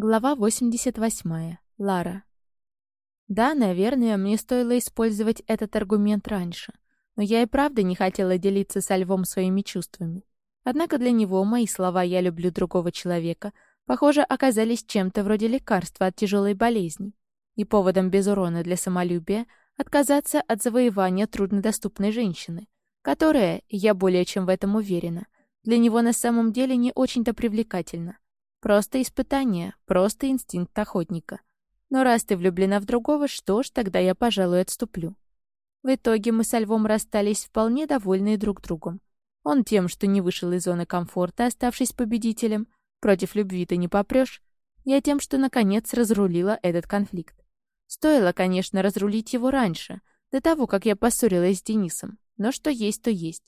Глава 88. Лара. Да, наверное, мне стоило использовать этот аргумент раньше. Но я и правда не хотела делиться со Львом своими чувствами. Однако для него мои слова «я люблю другого человека» похоже, оказались чем-то вроде лекарства от тяжелой болезни и поводом без урона для самолюбия отказаться от завоевания труднодоступной женщины, которая, я более чем в этом уверена, для него на самом деле не очень-то привлекательна. Просто испытание, просто инстинкт охотника. Но раз ты влюблена в другого, что ж, тогда я, пожалуй, отступлю. В итоге мы со Львом расстались вполне довольные друг другом. Он тем, что не вышел из зоны комфорта, оставшись победителем, против любви ты не попрешь, я тем, что наконец разрулила этот конфликт. Стоило, конечно, разрулить его раньше, до того, как я поссорилась с Денисом, но что есть, то есть.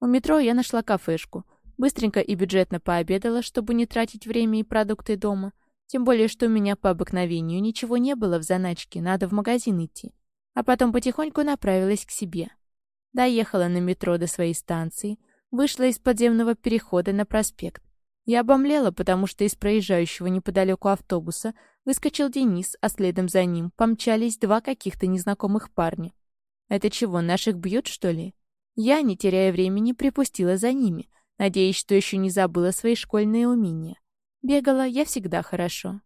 У метро я нашла кафешку, Быстренько и бюджетно пообедала, чтобы не тратить время и продукты дома. Тем более, что у меня по обыкновению ничего не было в заначке, надо в магазин идти. А потом потихоньку направилась к себе. Доехала на метро до своей станции, вышла из подземного перехода на проспект. Я обомлела, потому что из проезжающего неподалеку автобуса выскочил Денис, а следом за ним помчались два каких-то незнакомых парня. Это чего, наших бьют, что ли? Я, не теряя времени, припустила за ними — надеясь, что еще не забыла свои школьные умения. Бегала я всегда хорошо.